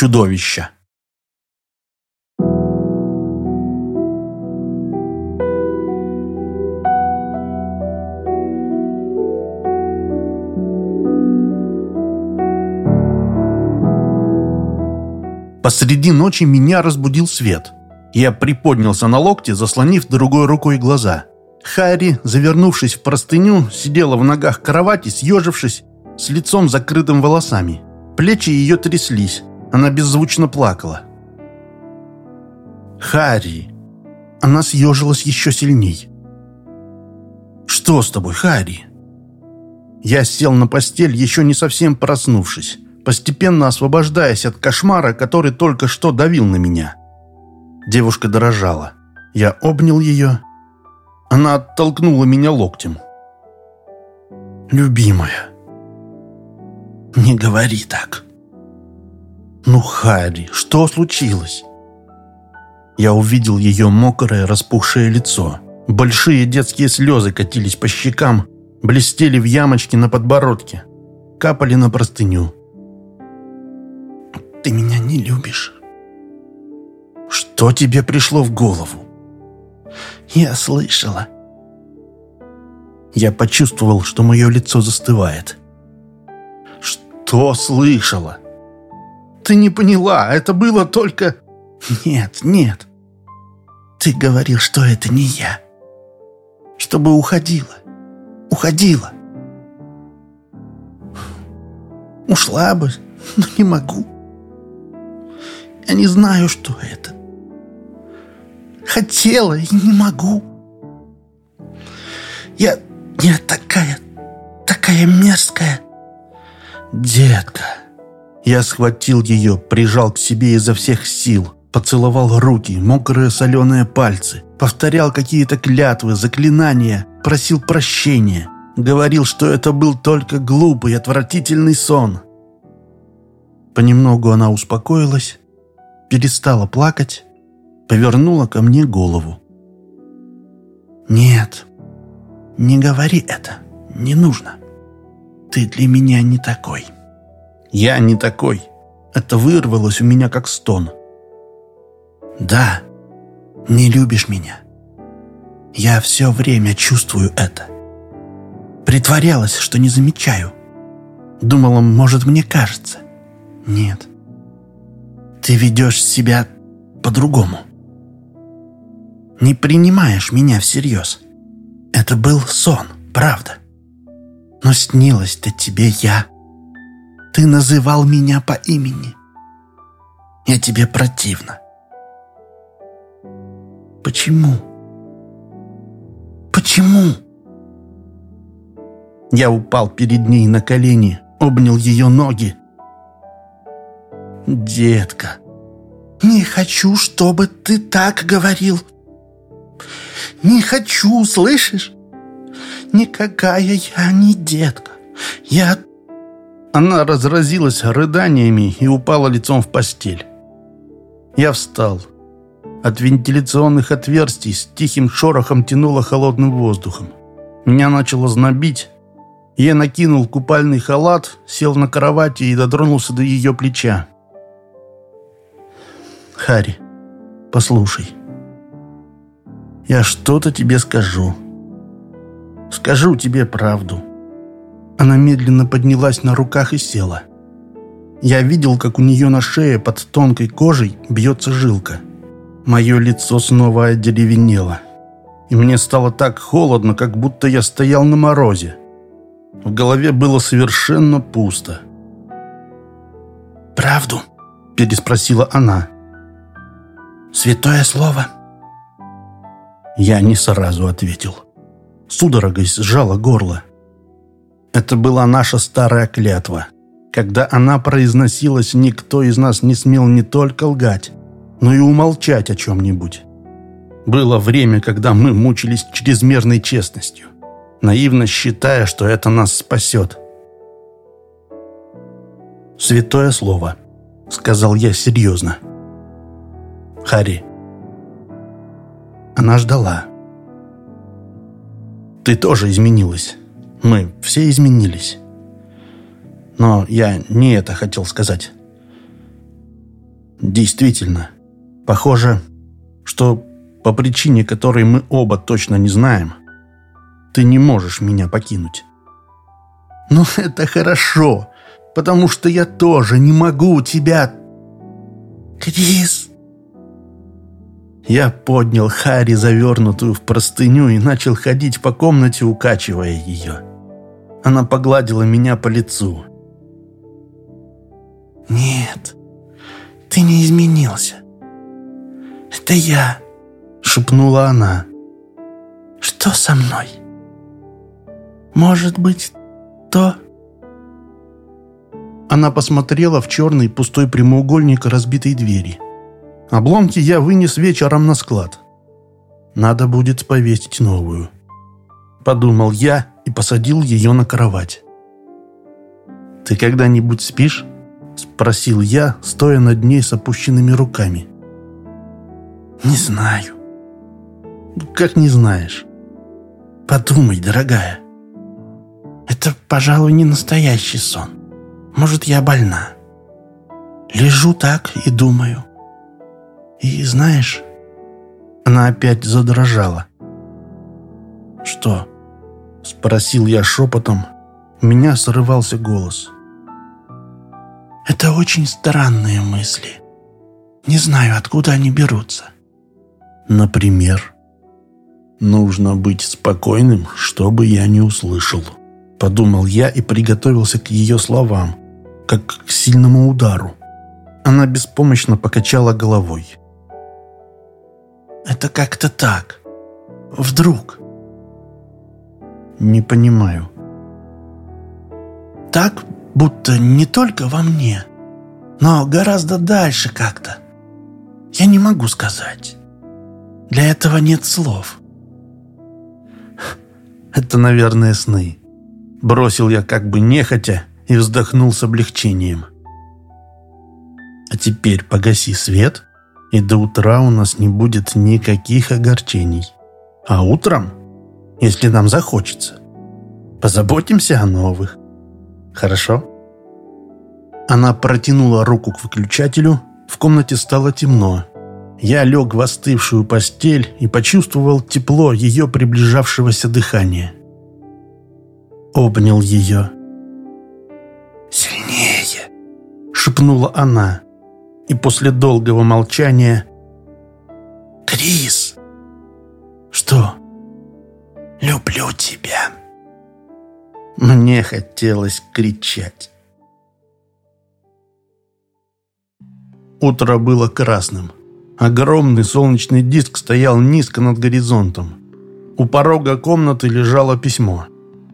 чудовища. Посреди ночи меня разбудил свет. Я приподнялся на локте, заслонив другой рукой глаза. Харри, завернувшись в простыню, сидела в ногах кровати, съежившись, с лицом закрытым волосами. Плечи ее тряслись. Она беззвучно плакала. «Харри!» Она съежилась еще сильней. «Что с тобой, Харри?» Я сел на постель, еще не совсем проснувшись постепенно освобождаясь от кошмара, который только что давил на меня. Девушка дрожала. Я обнял ее. Она оттолкнула меня локтем. «Любимая, не говори так». «Ну, Харри, что случилось?» Я увидел ее мокрое, распухшее лицо. Большие детские слезы катились по щекам, блестели в ямочке на подбородке, капали на простыню. Ты меня не любишь. Что тебе пришло в голову? Я слышала. Я почувствовал, что мое лицо застывает. Что слышала? Ты не поняла, это было только... Нет, нет. Ты говорил, что это не я. Чтобы уходила. Уходила. Ушла бы, но не могу. Я не знаю, что это. Хотела и не могу. Я... я такая... такая мерзкая. Детка. Я схватил ее, прижал к себе изо всех сил, поцеловал руки, мокрые соленые пальцы, повторял какие-то клятвы, заклинания, просил прощения, говорил, что это был только глупый, отвратительный сон. Понемногу она успокоилась, перестала плакать, повернула ко мне голову. «Нет, не говори это, не нужно. Ты для меня не такой». «Я не такой». Это вырвалось у меня как стон. «Да, не любишь меня. Я все время чувствую это. Притворялась, что не замечаю. Думала, может, мне кажется. Нет, ты ведешь себя по-другому. Не принимаешь меня всерьез. Это был сон, правда. Но снилась-то тебе я. Ты называл меня по имени. Я тебе противно. Почему? Почему? Я упал перед ней на колени, обнял ее ноги, «Детка, не хочу, чтобы ты так говорил. Не хочу, слышишь? Никакая я не детка. Я...» Она разразилась рыданиями и упала лицом в постель. Я встал. От вентиляционных отверстий с тихим шорохом тянуло холодным воздухом. Меня начало знобить. Я накинул купальный халат, сел на кровати и дотронулся до ее плеча. Хари, послушай. Я что-то тебе скажу. Скажу тебе правду. Она медленно поднялась на руках и села. Я видел, как у нее на шее под тонкой кожей бьется жилка. Мое лицо снова одеревенело. И мне стало так холодно, как будто я стоял на морозе. В голове было совершенно пусто. «Правду?» – переспросила она. Святое слово?» Я не сразу ответил. Судорогой сжала горло. Это была наша старая клятва. Когда она произносилась, никто из нас не смел не только лгать, но и умолчать о чем-нибудь. Было время, когда мы мучились чрезмерной честностью, наивно считая, что это нас спасет. «Святое слово», — сказал я серьезно. Хари. Она ждала. Ты тоже изменилась. Мы все изменились. Но я не это хотел сказать. Действительно, похоже, что по причине, которой мы оба точно не знаем, ты не можешь меня покинуть. Ну, это хорошо, потому что я тоже не могу тебя... Крис! Я поднял Хари, завернутую в простыню, и начал ходить по комнате, укачивая ее. Она погладила меня по лицу. «Нет, ты не изменился. Это я», — шепнула она. «Что со мной? Может быть, то...» Она посмотрела в черный пустой прямоугольник разбитой двери. Обломки я вынес вечером на склад. Надо будет повесить новую. Подумал я и посадил ее на кровать. «Ты когда-нибудь спишь?» Спросил я, стоя над ней с опущенными руками. «Не знаю». «Как не знаешь?» «Подумай, дорогая. Это, пожалуй, не настоящий сон. Может, я больна. Лежу так и думаю. И знаешь, она опять задрожала. «Что?» — спросил я шепотом. У меня срывался голос. «Это очень странные мысли. Не знаю, откуда они берутся». «Например?» «Нужно быть спокойным, чтобы я не услышал», — подумал я и приготовился к ее словам, как к сильному удару. Она беспомощно покачала головой. Это как-то так. Вдруг. Не понимаю. Так, будто не только во мне, но гораздо дальше как-то. Я не могу сказать. Для этого нет слов. Это, наверное, сны. Бросил я как бы нехотя и вздохнул с облегчением. А теперь погаси свет и до утра у нас не будет никаких огорчений. А утром, если нам захочется, позаботимся о новых. Хорошо?» Она протянула руку к выключателю, в комнате стало темно. Я лег в остывшую постель и почувствовал тепло ее приближавшегося дыхания. Обнял ее. «Сильнее!» — шепнула она и после долгого молчания «Крис!» «Что?» «Люблю тебя!» Мне хотелось кричать. Утро было красным. Огромный солнечный диск стоял низко над горизонтом. У порога комнаты лежало письмо.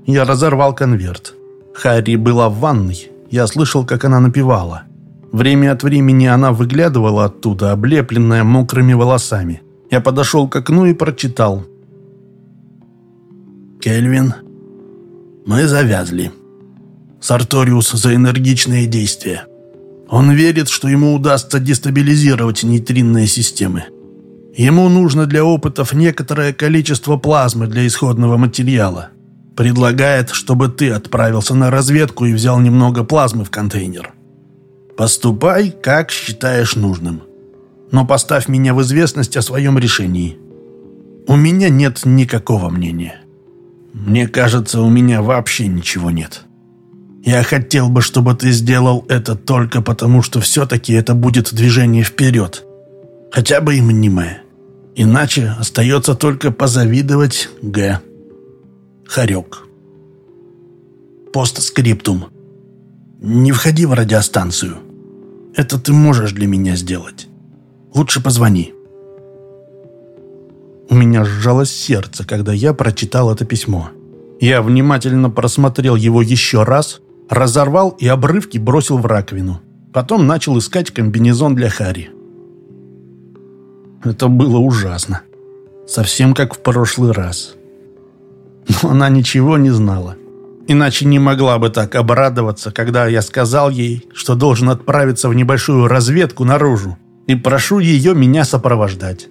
Я разорвал конверт. Харри была в ванной. Я слышал, как она напевала. Время от времени она выглядывала оттуда, облепленная мокрыми волосами. Я подошел к окну и прочитал. «Кельвин, мы завязли. Сарториус за энергичные действия. Он верит, что ему удастся дестабилизировать нейтринные системы. Ему нужно для опытов некоторое количество плазмы для исходного материала. Предлагает, чтобы ты отправился на разведку и взял немного плазмы в контейнер. Поступай, как считаешь нужным. Но поставь меня в известность о своем решении. У меня нет никакого мнения. Мне кажется, у меня вообще ничего нет. Я хотел бы, чтобы ты сделал это только потому, что все-таки это будет движение вперед. Хотя бы и мнимое. Иначе остается только позавидовать Г. Харек. Постскриптум. Не входи в радиостанцию. Это ты можешь для меня сделать. Лучше позвони». У меня сжалось сердце, когда я прочитал это письмо. Я внимательно просмотрел его еще раз, разорвал и обрывки бросил в раковину. Потом начал искать комбинезон для Хари. Это было ужасно. Совсем как в прошлый раз. Но она ничего не знала. Иначе не могла бы так обрадоваться, когда я сказал ей, что должен отправиться в небольшую разведку наружу и прошу ее меня сопровождать.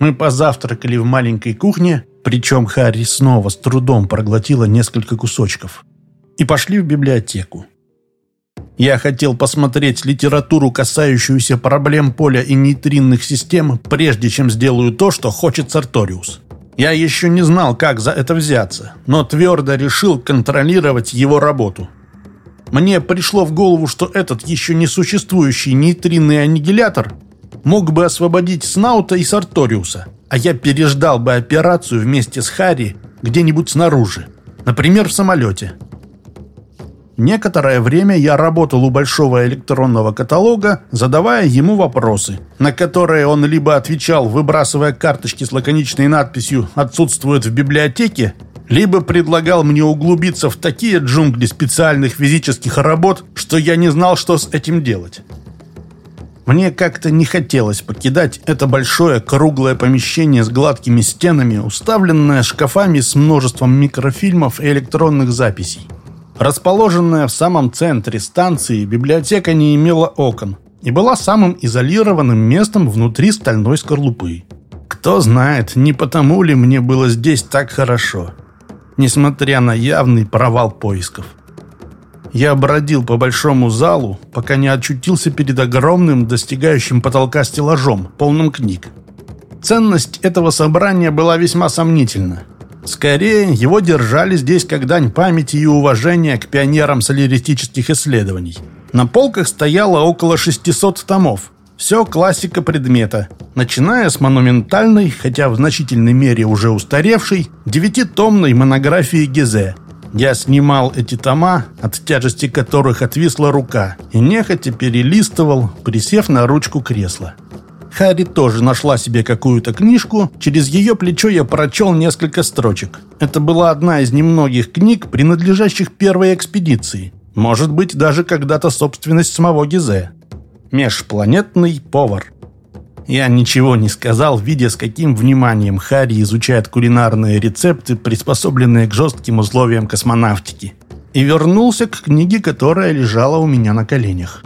Мы позавтракали в маленькой кухне, причем Харри снова с трудом проглотила несколько кусочков, и пошли в библиотеку. Я хотел посмотреть литературу, касающуюся проблем поля и нейтринных систем, прежде чем сделаю то, что хочет Сарториус. Я еще не знал, как за это взяться, но твердо решил контролировать его работу. Мне пришло в голову, что этот еще не существующий нейтринный аннигилятор мог бы освободить Снаута и Сарториуса, а я переждал бы операцию вместе с Харри где-нибудь снаружи, например, в самолете. Некоторое время я работал у большого электронного каталога, задавая ему вопросы, на которые он либо отвечал, выбрасывая карточки с лаконичной надписью «Отсутствует в библиотеке», либо предлагал мне углубиться в такие джунгли специальных физических работ, что я не знал, что с этим делать. Мне как-то не хотелось покидать это большое круглое помещение с гладкими стенами, уставленное шкафами с множеством микрофильмов и электронных записей. Расположенная в самом центре станции, библиотека не имела окон и была самым изолированным местом внутри стальной скорлупы. Кто знает, не потому ли мне было здесь так хорошо, несмотря на явный провал поисков. Я бродил по большому залу, пока не очутился перед огромным, достигающим потолка стеллажом, полным книг. Ценность этого собрания была весьма сомнительна. Скорее, его держали здесь как дань памяти и уважения к пионерам соляристических исследований. На полках стояло около 600 томов. Все классика предмета, начиная с монументальной, хотя в значительной мере уже устаревшей, девятитомной монографии Гезе. Я снимал эти тома, от тяжести которых отвисла рука, и нехотя перелистывал, присев на ручку кресла. Харри тоже нашла себе какую-то книжку. Через ее плечо я прочел несколько строчек. Это была одна из немногих книг, принадлежащих первой экспедиции. Может быть, даже когда-то собственность самого Гизе. Межпланетный повар. Я ничего не сказал, видя, с каким вниманием Харри изучает кулинарные рецепты, приспособленные к жестким условиям космонавтики. И вернулся к книге, которая лежала у меня на коленях.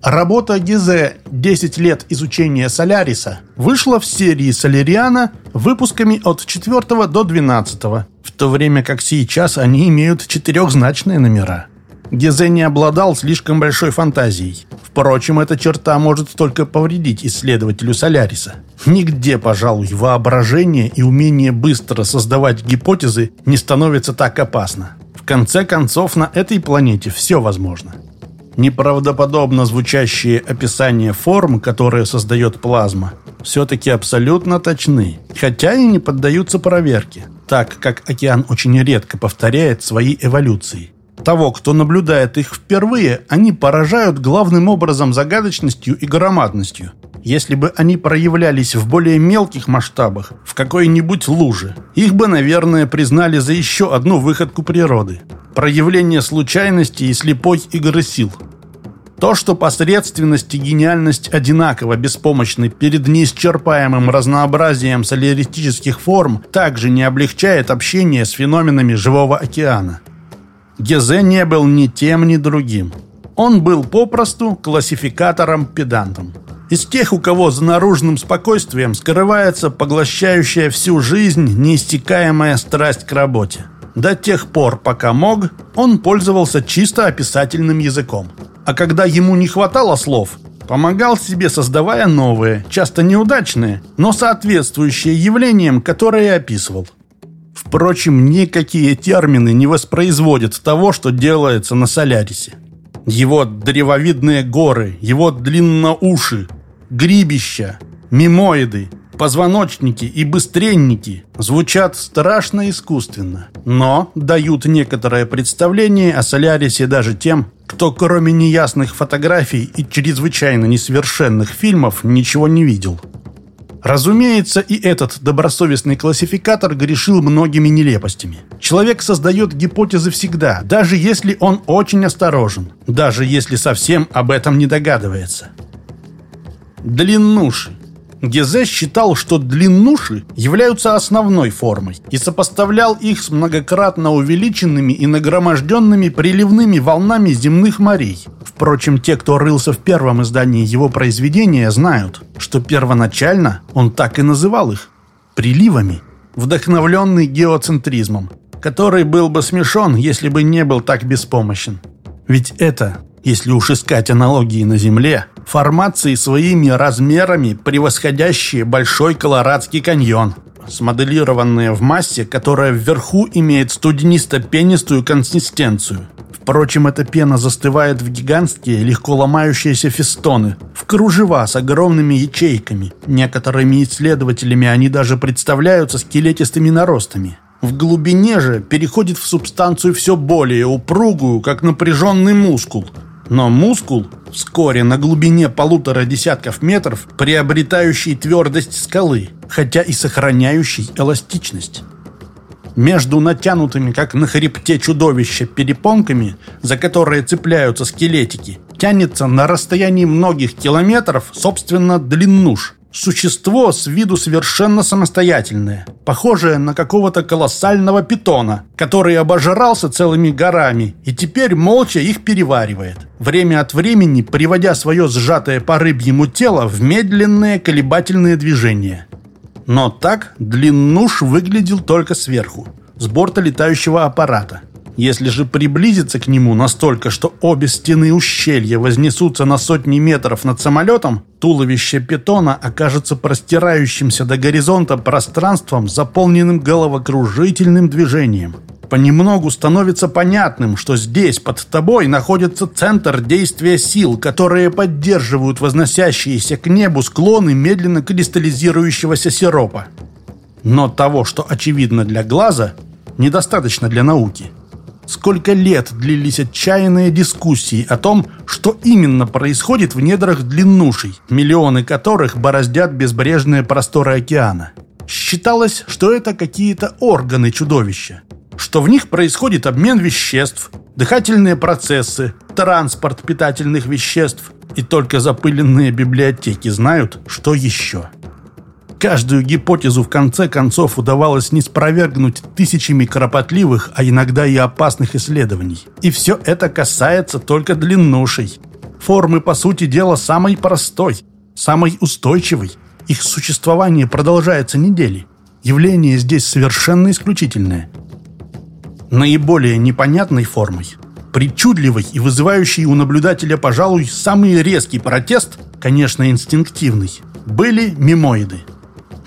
Работа Гизе «10 лет изучения Соляриса» вышла в серии Соляриана выпусками от 4 до 12, в то время как сейчас они имеют четырехзначные номера. Гизе не обладал слишком большой фантазией. Впрочем, эта черта может только повредить исследователю Соляриса. Нигде, пожалуй, воображение и умение быстро создавать гипотезы не становится так опасно. В конце концов, на этой планете все возможно. Неправдоподобно звучащие описания форм, которые создает плазма, все-таки абсолютно точны, хотя и не поддаются проверке, так как океан очень редко повторяет свои эволюции. Того, кто наблюдает их впервые, они поражают главным образом загадочностью и громадностью. Если бы они проявлялись в более мелких масштабах, в какой-нибудь луже, их бы, наверное, признали за еще одну выходку природы проявление случайности и слепой игры сил. То, что посредственность и гениальность одинаково беспомощны перед неисчерпаемым разнообразием соляристических форм, также не облегчает общение с феноменами живого океана. Гезе не был ни тем, ни другим. Он был попросту классификатором-педантом. Из тех, у кого за наружным спокойствием скрывается поглощающая всю жизнь неистекаемая страсть к работе. До тех пор, пока мог, он пользовался чисто описательным языком. А когда ему не хватало слов, помогал себе, создавая новые, часто неудачные, но соответствующие явлениям, которые описывал. Впрочем, никакие термины не воспроизводят того, что делается на Солярисе. Его древовидные горы, его длинноуши, грибища, мимоиды, позвоночники и быстренники звучат страшно искусственно, но дают некоторое представление о Солярисе даже тем, кто кроме неясных фотографий и чрезвычайно несовершенных фильмов ничего не видел. Разумеется, и этот добросовестный классификатор грешил многими нелепостями. Человек создает гипотезы всегда, даже если он очень осторожен, даже если совсем об этом не догадывается. Длиннуши. Гезе считал, что длиннуши являются основной формой и сопоставлял их с многократно увеличенными и нагроможденными приливными волнами земных морей. Впрочем, те, кто рылся в первом издании его произведения, знают, что первоначально он так и называл их – приливами, вдохновленный геоцентризмом, который был бы смешон, если бы не был так беспомощен. Ведь это если уж искать аналогии на Земле, формации своими размерами превосходящие Большой Колорадский каньон, смоделированные в массе, которая вверху имеет студенисто-пенистую консистенцию. Впрочем, эта пена застывает в гигантские, легко ломающиеся фестоны, в кружева с огромными ячейками. Некоторыми исследователями они даже представляются скелетистыми наростами. В глубине же переходит в субстанцию все более упругую, как напряженный мускул. Но мускул вскоре на глубине полутора десятков метров приобретающий твердость скалы, хотя и сохраняющий эластичность. Между натянутыми, как на хребте чудовища, перепонками, за которые цепляются скелетики, тянется на расстоянии многих километров, собственно, длиннуш. Существо с виду совершенно самостоятельное, похожее на какого-то колоссального питона, который обожрался целыми горами и теперь молча их переваривает, время от времени приводя свое сжатое по рыбьему тело в медленные колебательные движения. Но так длиннуш выглядел только сверху, с борта летающего аппарата. Если же приблизиться к нему настолько, что обе стены ущелья вознесутся на сотни метров над самолетом, туловище питона окажется простирающимся до горизонта пространством, заполненным головокружительным движением понемногу становится понятным, что здесь, под тобой, находится центр действия сил, которые поддерживают возносящиеся к небу склоны медленно кристаллизирующегося сиропа. Но того, что очевидно для глаза, недостаточно для науки. Сколько лет длились отчаянные дискуссии о том, что именно происходит в недрах длиннушей, миллионы которых бороздят безбрежные просторы океана. Считалось, что это какие-то органы чудовища что в них происходит обмен веществ, дыхательные процессы, транспорт питательных веществ, и только запыленные библиотеки знают, что еще. Каждую гипотезу в конце концов удавалось не спровергнуть тысячами кропотливых, а иногда и опасных исследований. И все это касается только длиннушей. Формы, по сути дела, самой простой, самой устойчивой. Их существование продолжается недели. Явление здесь совершенно исключительное наиболее непонятной формой, причудливой и вызывающей у наблюдателя, пожалуй, самый резкий протест, конечно, инстинктивный, были мимоиды.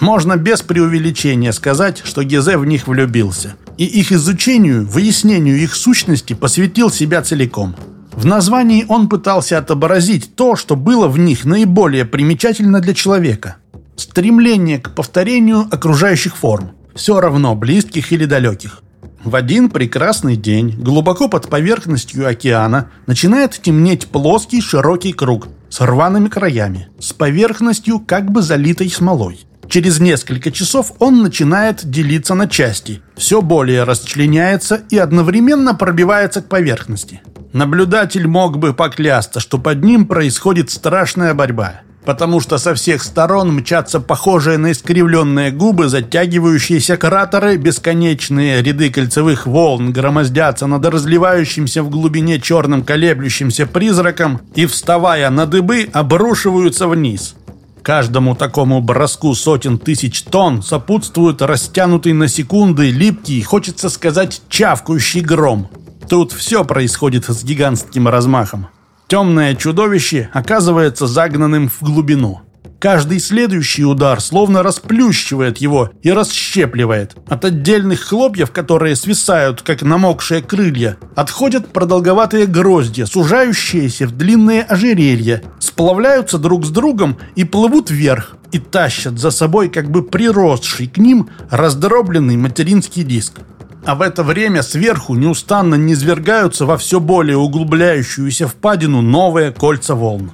Можно без преувеличения сказать, что Гезе в них влюбился, и их изучению, выяснению их сущности посвятил себя целиком. В названии он пытался отобразить то, что было в них наиболее примечательно для человека. Стремление к повторению окружающих форм, все равно близких или далеких. В один прекрасный день, глубоко под поверхностью океана, начинает темнеть плоский широкий круг с рваными краями, с поверхностью как бы залитой смолой. Через несколько часов он начинает делиться на части, все более расчленяется и одновременно пробивается к поверхности. Наблюдатель мог бы поклясться, что под ним происходит страшная борьба – потому что со всех сторон мчатся похожие на искривленные губы, затягивающиеся кратеры, бесконечные ряды кольцевых волн громоздятся над разливающимся в глубине черным колеблющимся призраком и, вставая на дыбы, обрушиваются вниз. Каждому такому броску сотен тысяч тонн сопутствует растянутый на секунды, липкий, хочется сказать, чавкающий гром. Тут все происходит с гигантским размахом. Темное чудовище оказывается загнанным в глубину. Каждый следующий удар словно расплющивает его и расщепливает. От отдельных хлопьев, которые свисают, как намокшие крылья, отходят продолговатые гроздья, сужающиеся в длинные ожерелья, сплавляются друг с другом и плывут вверх, и тащат за собой как бы приросший к ним раздробленный материнский диск а в это время сверху неустанно низвергаются во все более углубляющуюся впадину новые кольца волн.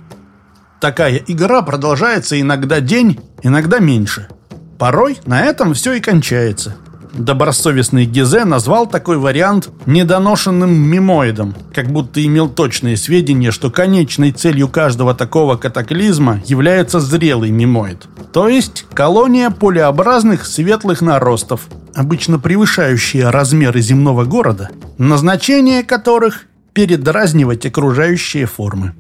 Такая игра продолжается иногда день, иногда меньше. Порой на этом все и кончается – Добросовестный Гизе назвал такой вариант недоношенным мимоидом, как будто имел точные сведения, что конечной целью каждого такого катаклизма является зрелый мимоид. То есть колония полеобразных светлых наростов, обычно превышающие размеры земного города, назначение которых – передразнивать окружающие формы.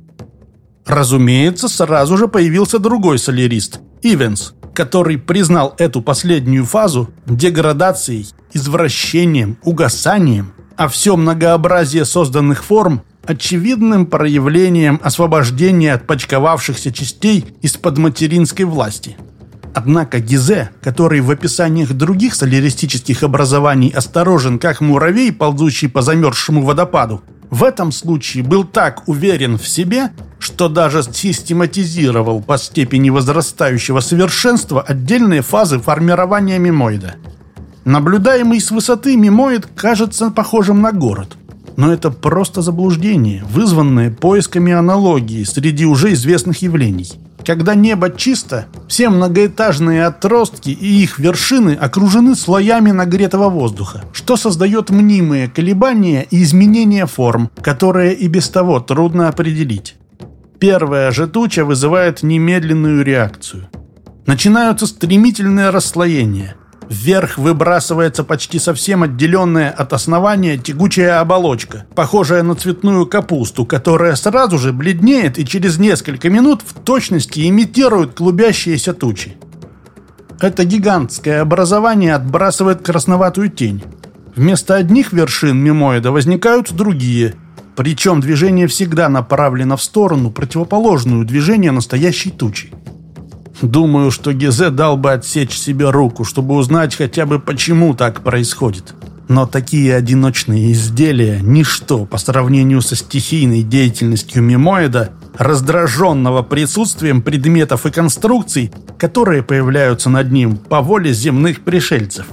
Разумеется, сразу же появился другой солярист – Ивенс – который признал эту последнюю фазу деградацией, извращением, угасанием, а все многообразие созданных форм очевидным проявлением освобождения от почковавшихся частей из-под материнской власти. Однако Гизе, который в описаниях других соляристических образований осторожен, как муравей, ползущий по замерзшему водопаду, в этом случае был так уверен в себе, что даже систематизировал по степени возрастающего совершенства отдельные фазы формирования мимоида. Наблюдаемый с высоты мимоид кажется похожим на город. Но это просто заблуждение, вызванное поисками аналогии среди уже известных явлений. Когда небо чисто, все многоэтажные отростки и их вершины окружены слоями нагретого воздуха, что создает мнимые колебания и изменения форм, которые и без того трудно определить. Первая же туча вызывает немедленную реакцию. Начинаются стремительные расслоения. Вверх выбрасывается почти совсем отделенная от основания тягучая оболочка, похожая на цветную капусту, которая сразу же бледнеет и через несколько минут в точности имитирует клубящиеся тучи. Это гигантское образование отбрасывает красноватую тень. Вместо одних вершин мимоида возникают другие, причем движение всегда направлено в сторону, противоположную движению настоящей тучи. Думаю, что Гезе дал бы отсечь себе руку, чтобы узнать хотя бы, почему так происходит. Но такие одиночные изделия – ничто по сравнению со стихийной деятельностью мимоида, раздраженного присутствием предметов и конструкций, которые появляются над ним по воле земных пришельцев.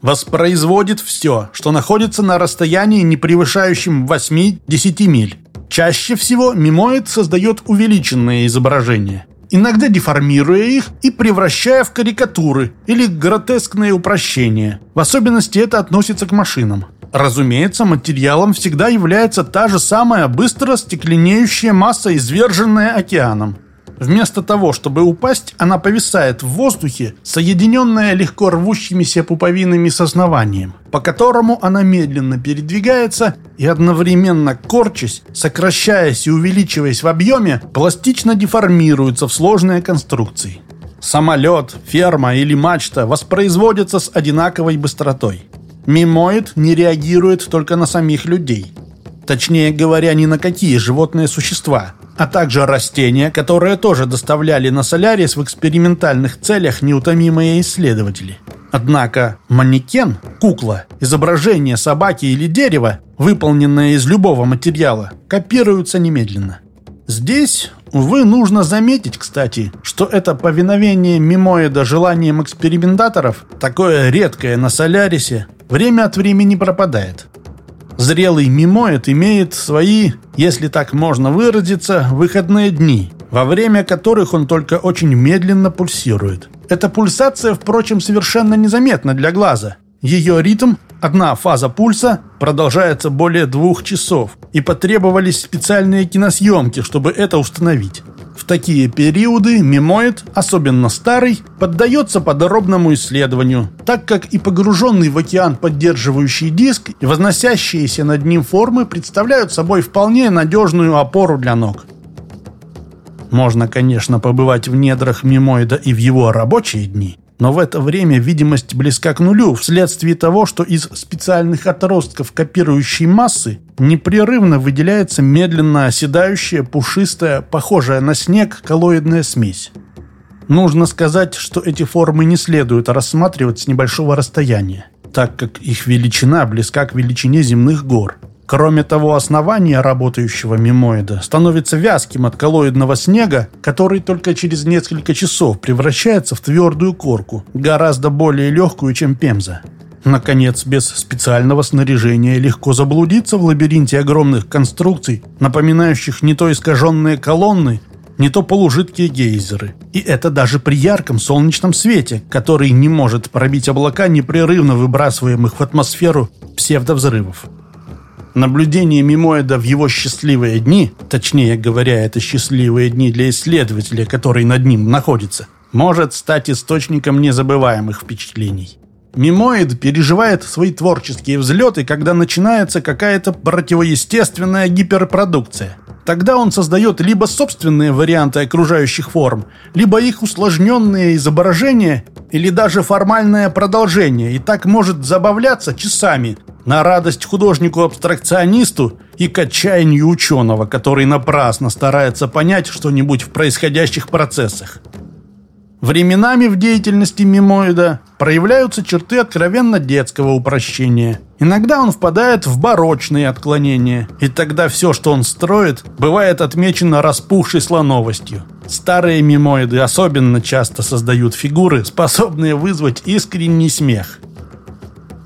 Воспроизводит все, что находится на расстоянии, не превышающем 8-10 миль. Чаще всего мимоид создает увеличенные изображения иногда деформируя их и превращая в карикатуры или гротескные упрощения. В особенности это относится к машинам. Разумеется, материалом всегда является та же самая быстро стекленеющая масса, изверженная океаном. Вместо того, чтобы упасть, она повисает в воздухе, соединенная легко рвущимися пуповинами с основанием, по которому она медленно передвигается и одновременно корчась, сокращаясь и увеличиваясь в объеме, пластично деформируется в сложные конструкции. Самолет, ферма или мачта воспроизводятся с одинаковой быстротой. Мимоид не реагирует только на самих людей. Точнее говоря, ни на какие животные существа – а также растения, которые тоже доставляли на Солярис в экспериментальных целях неутомимые исследователи. Однако манекен, кукла, изображение собаки или дерева, выполненное из любого материала, копируются немедленно. Здесь, увы, нужно заметить, кстати, что это повиновение мимоида желанием экспериментаторов, такое редкое на Солярисе, время от времени пропадает. Зрелый мимоид имеет свои, если так можно выразиться, выходные дни, во время которых он только очень медленно пульсирует. Эта пульсация, впрочем, совершенно незаметна для глаза. Ее ритм, одна фаза пульса, продолжается более двух часов, и потребовались специальные киносъемки, чтобы это установить. Такие периоды мимоид, особенно старый, поддается подробному исследованию, так как и погруженный в океан поддерживающий диск и возносящиеся над ним формы представляют собой вполне надежную опору для ног. Можно, конечно, побывать в недрах мимоида и в его рабочие дни, но в это время видимость близка к нулю вследствие того, что из специальных отростков копирующей массы непрерывно выделяется медленно оседающая, пушистая, похожая на снег коллоидная смесь. Нужно сказать, что эти формы не следует рассматривать с небольшого расстояния, так как их величина близка к величине земных гор – Кроме того, основание работающего мимоида становится вязким от коллоидного снега, который только через несколько часов превращается в твердую корку, гораздо более легкую, чем пемза. Наконец, без специального снаряжения легко заблудиться в лабиринте огромных конструкций, напоминающих не то искаженные колонны, не то полужидкие гейзеры. И это даже при ярком солнечном свете, который не может пробить облака, непрерывно выбрасываемых в атмосферу псевдовзрывов. Наблюдение мимоида в его счастливые дни, точнее говоря, это счастливые дни для исследователя, который над ним находится, может стать источником незабываемых впечатлений. Мимоид переживает свои творческие взлеты, когда начинается какая-то противоестественная гиперпродукция. Тогда он создает либо собственные варианты окружающих форм, либо их усложненные изображения или даже формальное продолжение, и так может забавляться часами, на радость художнику-абстракционисту и к отчаянию ученого, который напрасно старается понять что-нибудь в происходящих процессах. Временами в деятельности мимоида проявляются черты откровенно детского упрощения. Иногда он впадает в барочные отклонения, и тогда все, что он строит, бывает отмечено распухшей слоновостью. Старые мимоиды особенно часто создают фигуры, способные вызвать искренний смех.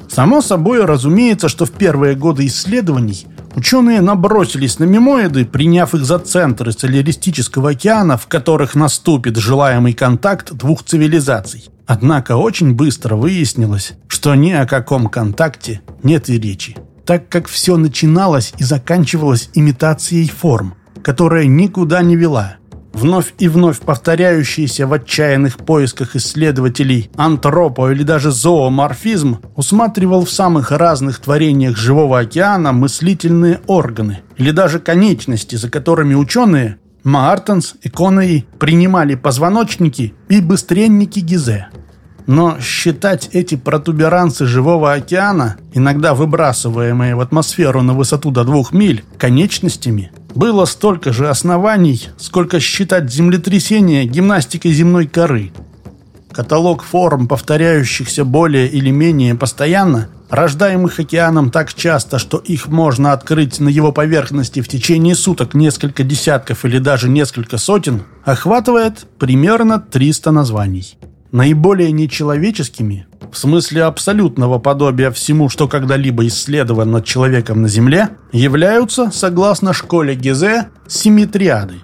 Само собой разумеется, что в первые годы исследований Ученые набросились на мимоиды, приняв их за центры солеристического океана, в которых наступит желаемый контакт двух цивилизаций. Однако очень быстро выяснилось, что ни о каком контакте нет и речи, так как все начиналось и заканчивалось имитацией форм, которая никуда не вела – вновь и вновь повторяющийся в отчаянных поисках исследователей антропо- или даже зооморфизм усматривал в самых разных творениях живого океана мыслительные органы или даже конечности, за которыми ученые Маартенс и Коннеи принимали позвоночники и быстренники Гизе. Но считать эти протуберанцы живого океана, иногда выбрасываемые в атмосферу на высоту до двух миль, конечностями – было столько же оснований, сколько считать землетрясение гимнастикой земной коры. Каталог форм, повторяющихся более или менее постоянно, рождаемых океаном так часто, что их можно открыть на его поверхности в течение суток несколько десятков или даже несколько сотен, охватывает примерно 300 названий. Наиболее нечеловеческими в смысле абсолютного подобия всему, что когда-либо исследовано человеком на Земле, являются, согласно школе Гизе, симметриады.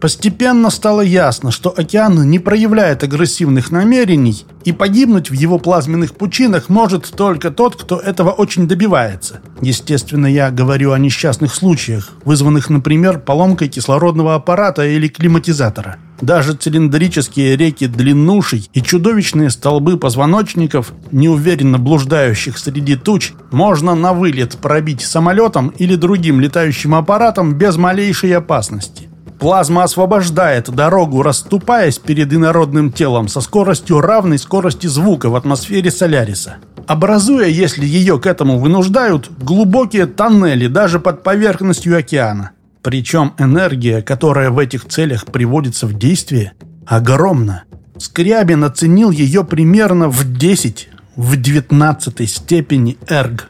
Постепенно стало ясно, что океан не проявляет агрессивных намерений, и погибнуть в его плазменных пучинах может только тот, кто этого очень добивается. Естественно, я говорю о несчастных случаях, вызванных, например, поломкой кислородного аппарата или климатизатора. Даже цилиндрические реки длиннушей и чудовищные столбы позвоночников, неуверенно блуждающих среди туч, можно на вылет пробить самолетом или другим летающим аппаратом без малейшей опасности. Плазма освобождает дорогу, расступаясь перед инородным телом со скоростью равной скорости звука в атмосфере Соляриса, образуя, если ее к этому вынуждают, глубокие тоннели даже под поверхностью океана. Причем энергия, которая в этих целях приводится в действие, огромна. Скрябин оценил ее примерно в 10, в 19 степени эрг.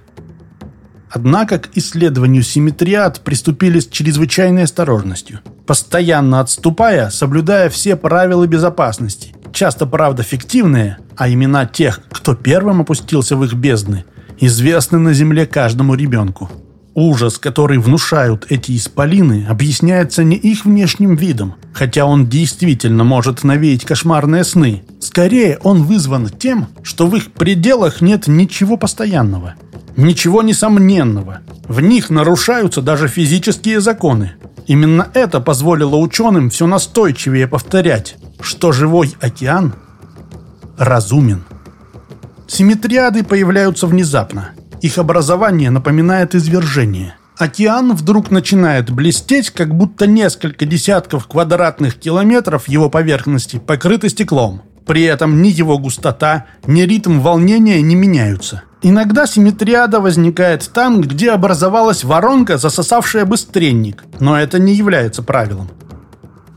Однако к исследованию симметриад приступили с чрезвычайной осторожностью, постоянно отступая, соблюдая все правила безопасности, часто, правда, фиктивные, а имена тех, кто первым опустился в их бездны, известны на Земле каждому ребенку. Ужас, который внушают эти исполины, объясняется не их внешним видом, хотя он действительно может навеять кошмарные сны. Скорее, он вызван тем, что в их пределах нет ничего постоянного, ничего несомненного. В них нарушаются даже физические законы. Именно это позволило ученым все настойчивее повторять, что живой океан разумен. Симметриады появляются внезапно – их образование напоминает извержение. Океан вдруг начинает блестеть, как будто несколько десятков квадратных километров его поверхности покрыты стеклом. При этом ни его густота, ни ритм волнения не меняются. Иногда симметриада возникает там, где образовалась воронка, засосавшая быстренник, но это не является правилом.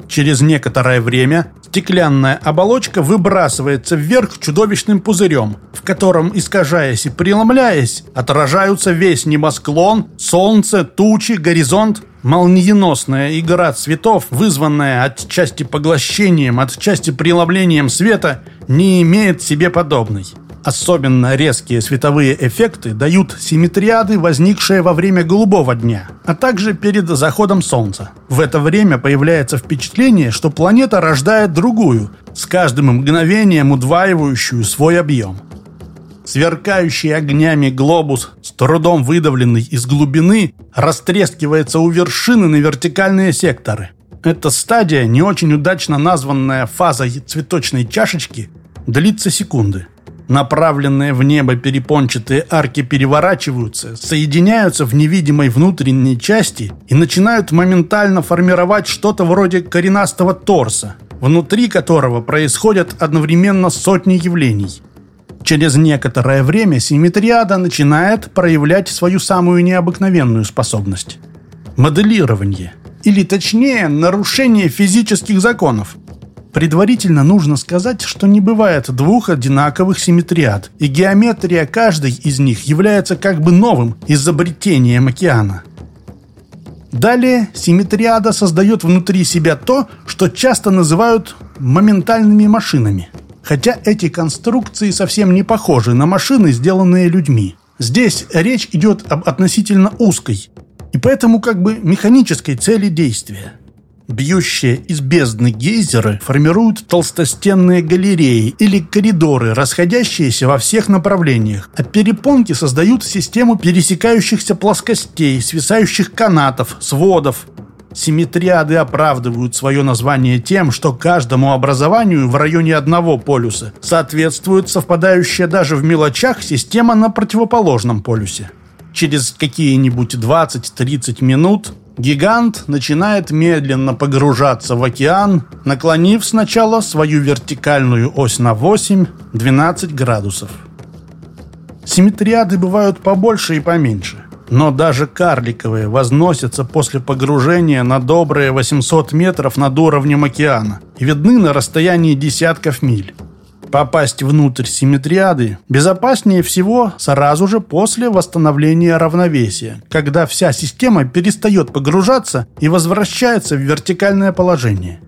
Через некоторое время стеклянная оболочка выбрасывается вверх чудовищным пузырем, в котором, искажаясь и преломляясь, отражаются весь небосклон, солнце, тучи, горизонт, молниеносная игра цветов, вызванная отчасти поглощением, отчасти преломлением света, не имеет себе подобной. Особенно резкие световые эффекты дают симметриады, возникшие во время голубого дня, а также перед заходом Солнца. В это время появляется впечатление, что планета рождает другую, с каждым мгновением удваивающую свой объем. Сверкающий огнями глобус, трудом выдавленный из глубины, растрескивается у вершины на вертикальные секторы. Эта стадия, не очень удачно названная фазой цветочной чашечки, длится секунды. Направленные в небо перепончатые арки переворачиваются, соединяются в невидимой внутренней части и начинают моментально формировать что-то вроде коренастого торса, внутри которого происходят одновременно сотни явлений. Через некоторое время симметриада начинает проявлять свою самую необыкновенную способность – моделирование, или точнее, нарушение физических законов. Предварительно нужно сказать, что не бывает двух одинаковых симметриад, и геометрия каждой из них является как бы новым изобретением океана. Далее симметриада создает внутри себя то, что часто называют моментальными машинами – Хотя эти конструкции совсем не похожи на машины, сделанные людьми. Здесь речь идет об относительно узкой и поэтому как бы механической цели действия. Бьющие из бездны гейзеры формируют толстостенные галереи или коридоры, расходящиеся во всех направлениях, а перепонки создают систему пересекающихся плоскостей, свисающих канатов, сводов, Симметриады оправдывают свое название тем, что каждому образованию в районе одного полюса соответствует совпадающая даже в мелочах система на противоположном полюсе. Через какие-нибудь 20-30 минут гигант начинает медленно погружаться в океан, наклонив сначала свою вертикальную ось на 8-12 градусов. Симметриады бывают побольше и поменьше но даже карликовые возносятся после погружения на добрые 800 метров над уровнем океана и видны на расстоянии десятков миль. Попасть внутрь симметриады безопаснее всего сразу же после восстановления равновесия, когда вся система перестает погружаться и возвращается в вертикальное положение.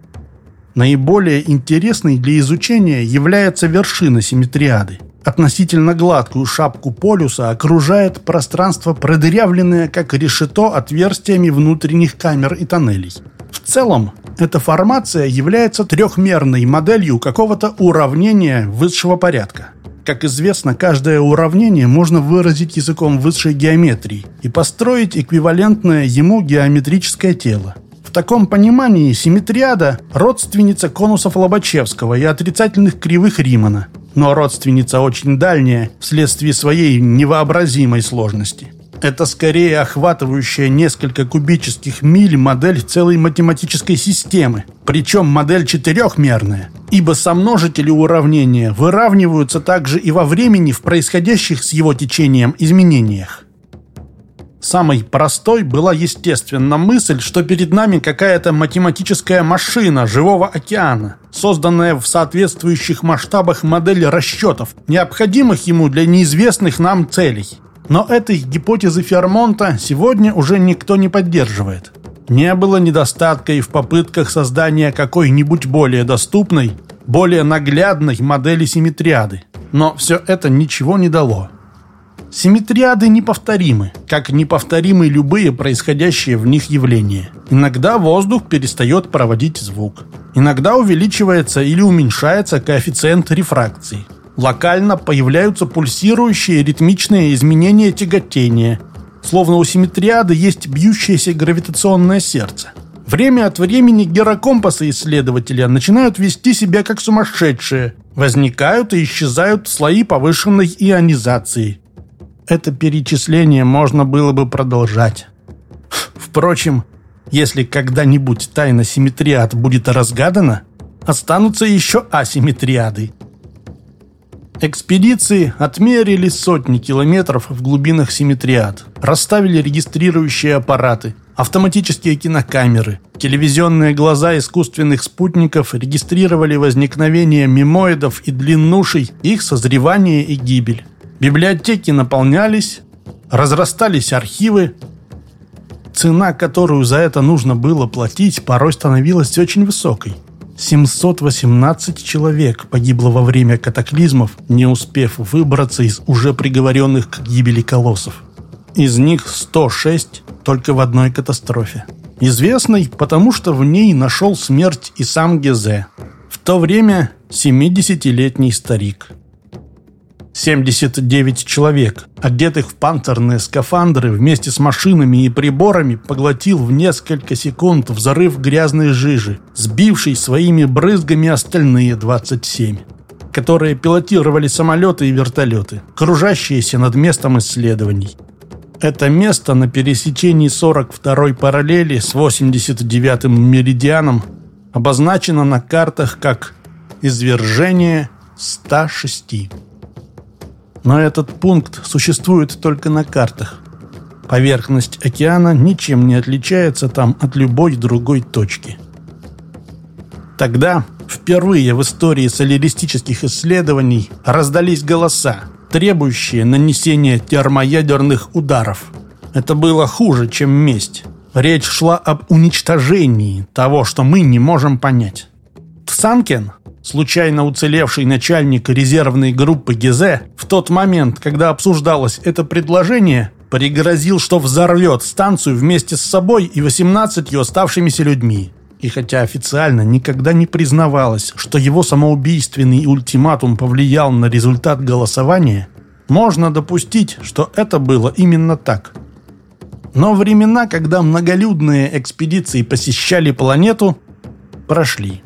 Наиболее интересной для изучения является вершина симметриады – Относительно гладкую шапку полюса окружает пространство, продырявленное, как решето, отверстиями внутренних камер и тоннелей. В целом, эта формация является трехмерной моделью какого-то уравнения высшего порядка. Как известно, каждое уравнение можно выразить языком высшей геометрии и построить эквивалентное ему геометрическое тело. Таком понимании симметриада – родственница конусов Лобачевского и отрицательных кривых Римана – но родственница очень дальняя вследствие своей невообразимой сложности. Это скорее охватывающая несколько кубических миль модель целой математической системы, причем модель четырехмерная, ибо сомножители уравнения выравниваются также и во времени в происходящих с его течением изменениях. Самой простой была, естественно, мысль, что перед нами какая-то математическая машина живого океана, созданная в соответствующих масштабах модель расчетов, необходимых ему для неизвестных нам целей. Но этой гипотезы Фермонта сегодня уже никто не поддерживает. Не было недостатка и в попытках создания какой-нибудь более доступной, более наглядной модели симметриады. Но все это ничего не дало. Симметриады неповторимы, как неповторимы любые происходящие в них явления. Иногда воздух перестает проводить звук. Иногда увеличивается или уменьшается коэффициент рефракции. Локально появляются пульсирующие ритмичные изменения тяготения, словно у симметриады есть бьющееся гравитационное сердце. Время от времени гирокомпасы исследователя начинают вести себя как сумасшедшие. Возникают и исчезают слои повышенной ионизации – это перечисление можно было бы продолжать. Впрочем, если когда-нибудь тайна симметриад будет разгадана, останутся еще асимметриады. Экспедиции отмерили сотни километров в глубинах симметриад, расставили регистрирующие аппараты, автоматические кинокамеры, телевизионные глаза искусственных спутников регистрировали возникновение мимоидов и длиннушей, их созревание и гибель. Библиотеки наполнялись, разрастались архивы. Цена, которую за это нужно было платить, порой становилась очень высокой. 718 человек погибло во время катаклизмов, не успев выбраться из уже приговоренных к гибели колоссов. Из них 106 только в одной катастрофе. Известной, потому что в ней нашел смерть и сам Гезе. В то время 70-летний старик – 79 человек, одетых в панцирные скафандры вместе с машинами и приборами, поглотил в несколько секунд взрыв грязной жижи, сбивший своими брызгами остальные 27, которые пилотировали самолеты и вертолеты, кружащиеся над местом исследований. Это место на пересечении 42-й параллели с 89-м меридианом обозначено на картах как «Извержение 106». Но этот пункт существует только на картах. Поверхность океана ничем не отличается там от любой другой точки. Тогда, впервые в истории соляристических исследований, раздались голоса, требующие нанесения термоядерных ударов. Это было хуже, чем месть. Речь шла об уничтожении того, что мы не можем понять. Тсанкен, случайно уцелевший начальник резервной группы Гизе, в тот момент, когда обсуждалось это предложение, пригрозил, что взорвет станцию вместе с собой и 18 оставшимися людьми. И хотя официально никогда не признавалось, что его самоубийственный ультиматум повлиял на результат голосования, можно допустить, что это было именно так. Но времена, когда многолюдные экспедиции посещали планету, прошли.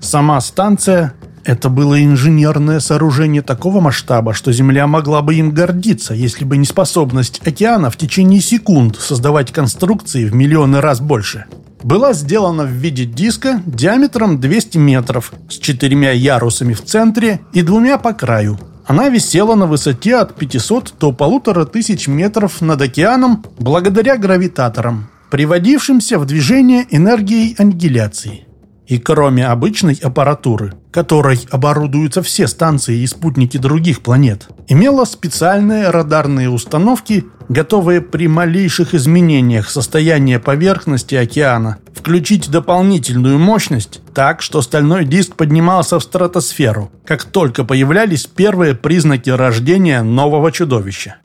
Сама станция это было инженерное сооружение такого масштаба, что Земля могла бы им гордиться, если бы не способность океана в течение секунд создавать конструкции в миллионы раз больше. Была сделана в виде диска диаметром 200 метров с четырьмя ярусами в центре и двумя по краю. Она висела на высоте от 500 до 1500 метров над океаном благодаря гравитаторам, приводившимся в движение энергией аннигиляции. И кроме обычной аппаратуры, которой оборудуются все станции и спутники других планет, имела специальные радарные установки, готовые при малейших изменениях состояния поверхности океана включить дополнительную мощность так, что стальной диск поднимался в стратосферу, как только появлялись первые признаки рождения нового чудовища.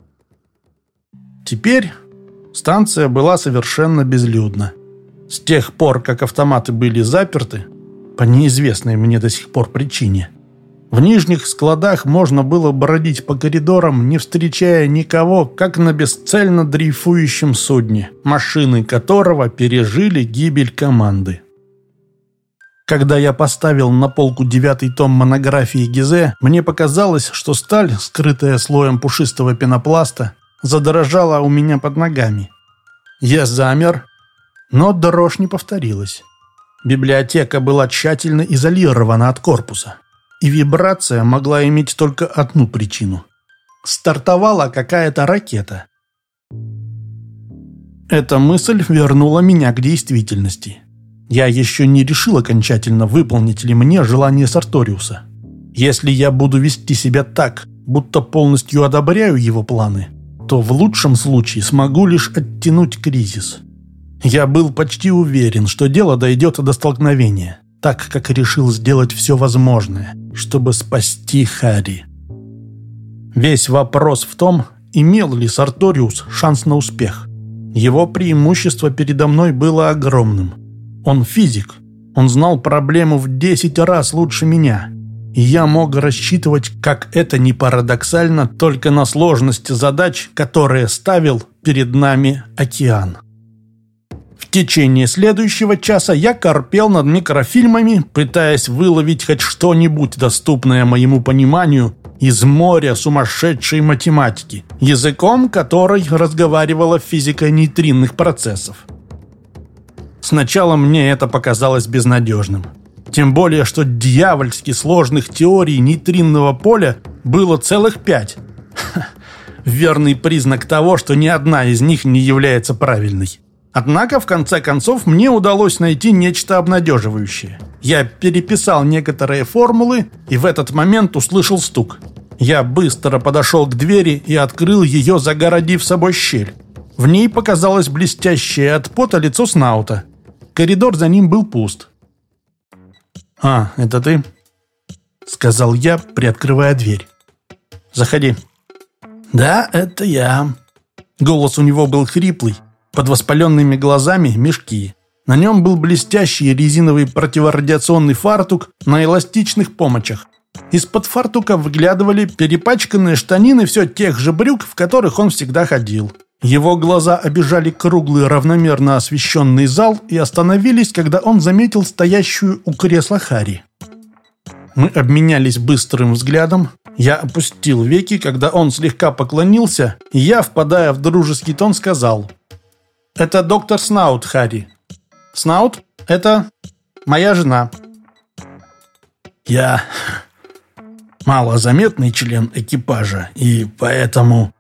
Теперь станция была совершенно безлюдна. С тех пор, как автоматы были заперты, по неизвестной мне до сих пор причине, в нижних складах можно было бродить по коридорам, не встречая никого, как на бесцельно дрейфующем судне, машины которого пережили гибель команды. Когда я поставил на полку девятый том монографии Гизе, мне показалось, что сталь, скрытая слоем пушистого пенопласта, задорожала у меня под ногами. Я замер, но дрожь не повторилась. Библиотека была тщательно изолирована от корпуса, и вибрация могла иметь только одну причину. Стартовала какая-то ракета. Эта мысль вернула меня к действительности. Я еще не решил окончательно, выполнить ли мне желание Сарториуса. Если я буду вести себя так, будто полностью одобряю его планы, то в лучшем случае смогу лишь оттянуть кризис. Я был почти уверен, что дело дойдет до столкновения, так как решил сделать все возможное, чтобы спасти Харри. Весь вопрос в том, имел ли Сарториус шанс на успех. Его преимущество передо мной было огромным. Он физик. Он знал проблему в 10 раз лучше меня. И я мог рассчитывать, как это не парадоксально, только на сложность задач, которые ставил перед нами океан течение следующего часа я корпел над микрофильмами, пытаясь выловить хоть что-нибудь доступное моему пониманию из моря сумасшедшей математики, языком которой разговаривала физика нейтринных процессов. Сначала мне это показалось безнадежным. Тем более, что дьявольски сложных теорий нейтринного поля было целых пять. Верный признак того, что ни одна из них не является правильной. Однако, в конце концов, мне удалось найти нечто обнадеживающее. Я переписал некоторые формулы и в этот момент услышал стук. Я быстро подошел к двери и открыл ее, загородив собой щель. В ней показалось блестящее от пота лицо Снаута. Коридор за ним был пуст. «А, это ты?» — сказал я, приоткрывая дверь. «Заходи». «Да, это я». Голос у него был хриплый, под воспаленными глазами мешки. На нем был блестящий резиновый противорадиационный фартук на эластичных помочах. Из-под фартука выглядывали перепачканные штанины все тех же брюк, в которых он всегда ходил. Его глаза обижали круглый равномерно освещенный зал и остановились, когда он заметил стоящую у кресла Хари. Мы обменялись быстрым взглядом. Я опустил веки, когда он слегка поклонился, и я, впадая в дружеский тон, сказал это доктор Снаут, Харри. Снаут – это моя жена. Я малозаметный член экипажа, и поэтому...»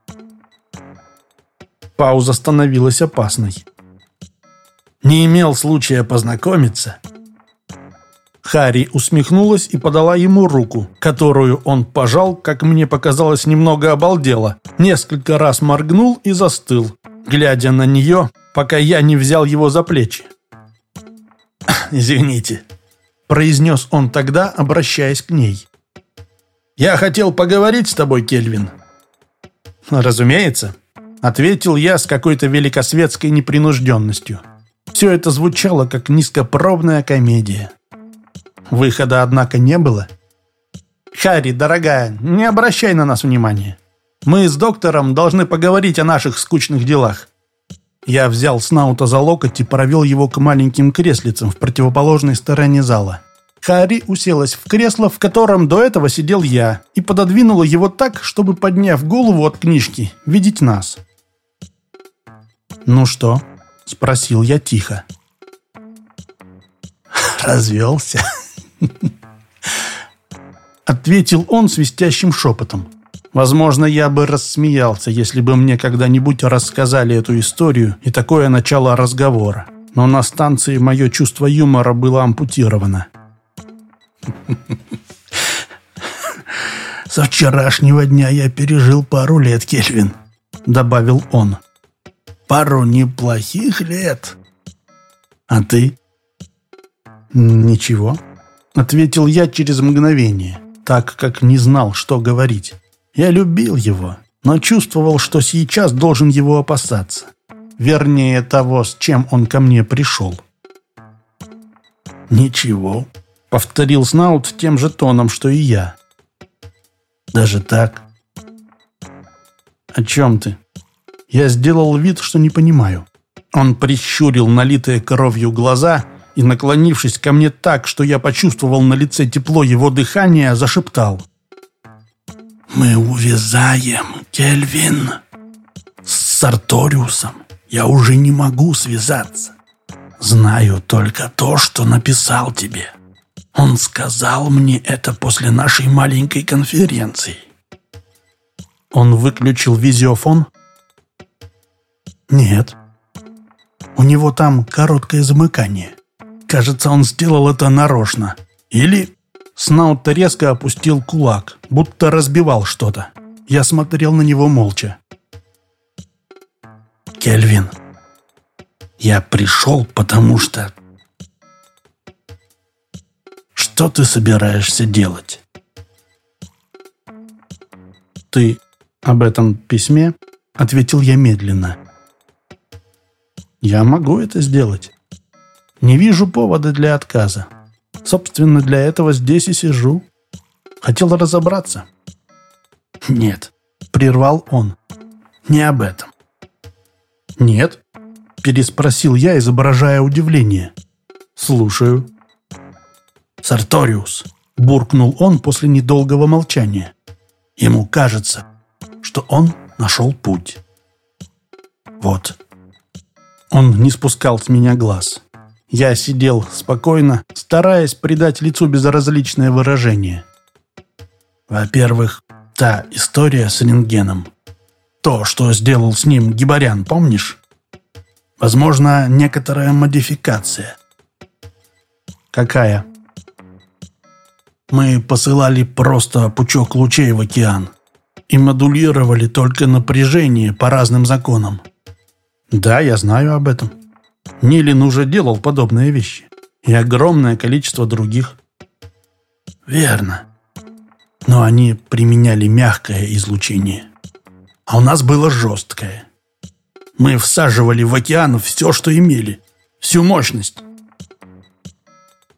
Пауза становилась опасной. «Не имел случая познакомиться?» Хари усмехнулась и подала ему руку, которую он пожал, как мне показалось, немного обалдело. Несколько раз моргнул и застыл, глядя на нее, пока я не взял его за плечи. «Извините», — произнес он тогда, обращаясь к ней. «Я хотел поговорить с тобой, Кельвин». «Разумеется», — ответил я с какой-то великосветской непринужденностью. Все это звучало, как низкопробная комедия. Выхода, однако, не было. «Харри, дорогая, не обращай на нас внимания. Мы с доктором должны поговорить о наших скучных делах». Я взял Снаута за локоть и провел его к маленьким креслицам в противоположной стороне зала. Хари уселась в кресло, в котором до этого сидел я, и пододвинула его так, чтобы, подняв голову от книжки, видеть нас. «Ну что?» – спросил я тихо. «Развелся?» Ответил он свистящим шепотом. Возможно, я бы рассмеялся, если бы мне когда-нибудь рассказали эту историю и такое начало разговора. Но на станции мое чувство юмора было ампутировано. «Со вчерашнего дня я пережил пару лет, Кельвин», — добавил он. «Пару неплохих лет. А ты?» «Ничего», — ответил я через мгновение, так как не знал, что говорить. Я любил его, но чувствовал, что сейчас должен его опасаться. Вернее, того, с чем он ко мне пришел. «Ничего», Повторил Снаут тем же тоном, что и я. «Даже так?» «О чем ты?» Я сделал вид, что не понимаю. Он прищурил налитые кровью глаза и, наклонившись ко мне так, что я почувствовал на лице тепло его дыхания, зашептал. «Мы увязаем, Кельвин, с Сарториусом. Я уже не могу связаться. Знаю только то, что написал тебе. Он сказал мне это после нашей маленькой конференции. Он выключил визиофон? Нет. У него там короткое замыкание. Кажется, он сделал это нарочно. Или... Снаут резко опустил кулак, будто разбивал что-то. Я смотрел на него молча. «Кельвин, я пришел, потому что что ты собираешься делать? Ты об этом письме? Ответил я медленно. Я могу это сделать. Не вижу повода для отказа. Собственно, для этого здесь и сижу. Хотел разобраться. Нет, прервал он. Не об этом. Нет, переспросил я, изображая удивление. Слушаю. Сарториус!» – буркнул он после недолгого молчания. Ему кажется, что он нашел путь. Вот. Он не спускал с меня глаз. Я сидел спокойно, стараясь придать лицу безразличное выражение. Во-первых, та история с рентгеном. То, что сделал с ним Гибарян, помнишь? Возможно, некоторая модификация. Какая? Мы посылали просто пучок лучей в океан и модулировали только напряжение по разным законам. Да, я знаю об этом. Нилин уже делал подобные вещи. И огромное количество других. Верно. Но они применяли мягкое излучение. А у нас было жесткое. Мы всаживали в океан все, что имели. Всю мощность.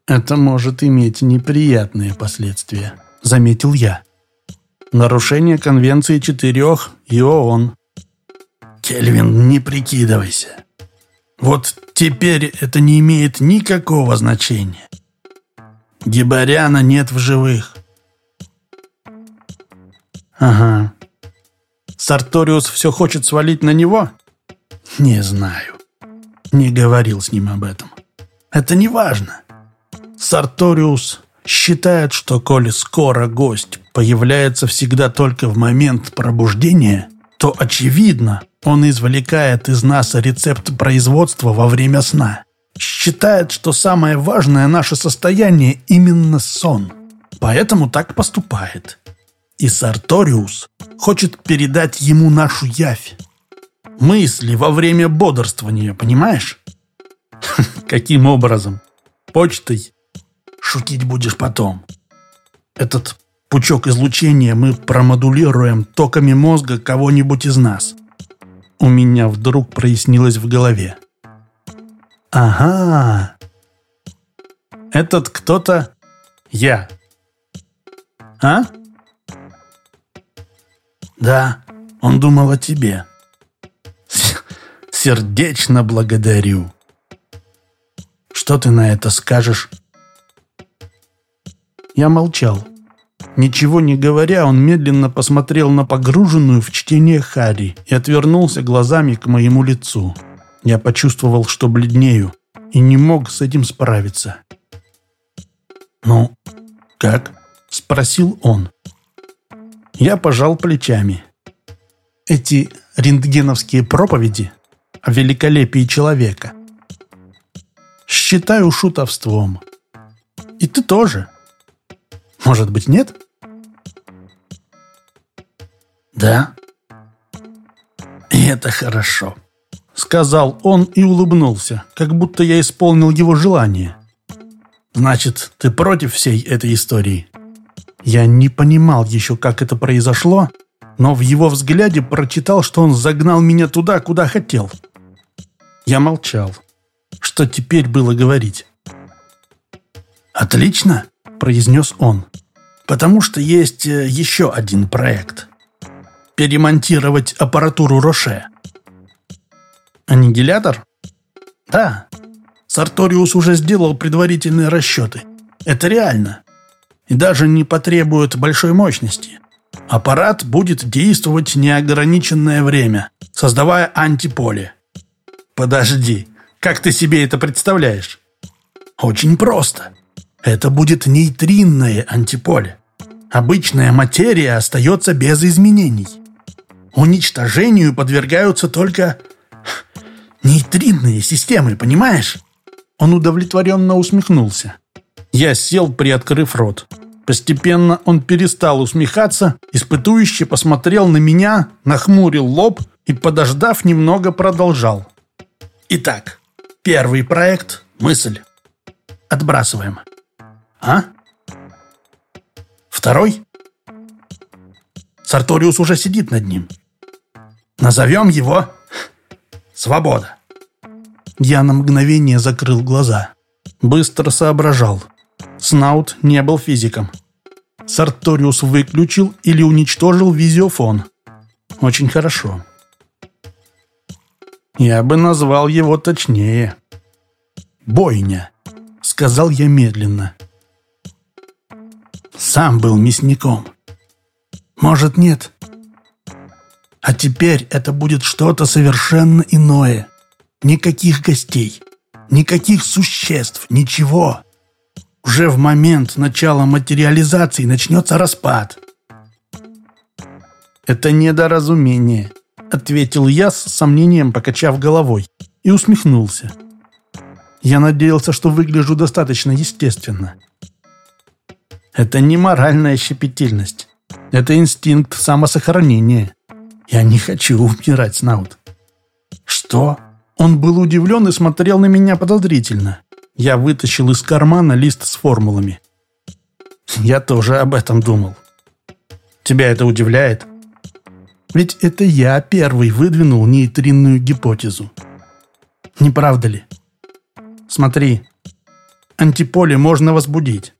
«Это может иметь неприятные последствия», — заметил я. «Нарушение Конвенции четырех и ООН». «Кельвин, не прикидывайся. Вот теперь это не имеет никакого значения. Гибаряна нет в живых». «Ага. Сарториус все хочет свалить на него?» «Не знаю. Не говорил с ним об этом. Это не важно. Сарториус считает, что коли скоро гость появляется всегда только в момент пробуждения, то, очевидно, он извлекает из нас рецепт производства во время сна. Считает, что самое важное наше состояние именно сон. Поэтому так поступает. И Сарториус хочет передать ему нашу явь. Мысли во время бодрствования, понимаешь? Каким образом? Почтой? Шутить будешь потом. Этот пучок излучения мы промодулируем токами мозга кого-нибудь из нас. У меня вдруг прояснилось в голове. Ага. Этот кто-то я. А? Да, он думал о тебе. Сердечно благодарю. Что ты на это скажешь? Я молчал. Ничего не говоря, он медленно посмотрел на погруженную в чтение Хари и отвернулся глазами к моему лицу. Я почувствовал, что бледнею, и не мог с этим справиться. «Ну, как?» – спросил он. Я пожал плечами. Эти рентгеновские проповеди о великолепии человека считаю шутовством. И ты тоже. Может быть, нет? Да. И это хорошо, сказал он и улыбнулся, как будто я исполнил его желание. Значит, ты против всей этой истории? Я не понимал еще, как это произошло, но в его взгляде прочитал, что он загнал меня туда, куда хотел. Я молчал. Что теперь было говорить? «Отлично!» – произнес он. «Потому что есть э, еще один проект. Перемонтировать аппаратуру Роше». «Аннигилятор?» «Да. Сарториус уже сделал предварительные расчеты. Это реально. И даже не потребует большой мощности. Аппарат будет действовать неограниченное время, создавая антиполе. Подожди, как ты себе это представляешь? Очень просто. Это будет нейтринное антиполе. Обычная материя остается без изменений. Уничтожению подвергаются только нейтринные системы, понимаешь? Он удовлетворенно усмехнулся. Я сел, приоткрыв рот. Постепенно он перестал усмехаться, испытующе посмотрел на меня, нахмурил лоб и, подождав немного, продолжал. Итак, первый проект – мысль. Отбрасываем. А? Второй? Сарториус уже сидит над ним. Назовем его «Свобода». Я на мгновение закрыл глаза. Быстро соображал – Снаут не был физиком. Сарториус выключил или уничтожил визиофон. Очень хорошо. Я бы назвал его точнее. «Бойня», — сказал я медленно. Сам был мясником. Может, нет. А теперь это будет что-то совершенно иное. Никаких гостей, никаких существ, ничего. Уже в момент начала материализации начнется распад. «Это недоразумение», — ответил я с сомнением, покачав головой, и усмехнулся. Я надеялся, что выгляжу достаточно естественно. Это не моральная щепетильность. Это инстинкт самосохранения. Я не хочу умирать, Снаут. Что? Он был удивлен и смотрел на меня подозрительно. Я вытащил из кармана лист с формулами. Я тоже об этом думал. Тебя это удивляет? Ведь это я первый выдвинул нейтринную гипотезу. Не правда ли? Смотри, антиполе можно возбудить.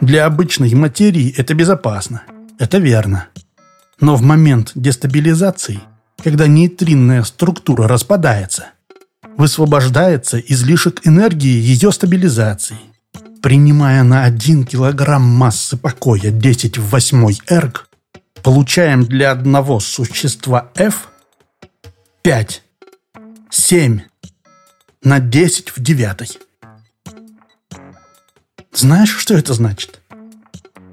Для обычной материи это безопасно. Это верно. Но в момент дестабилизации, когда нейтринная структура распадается – высвобождается излишек энергии ее стабилизации. Принимая на 1 килограмм массы покоя 10 в 8 эрг, получаем для одного существа F 5, 7 на 10 в 9. Знаешь, что это значит?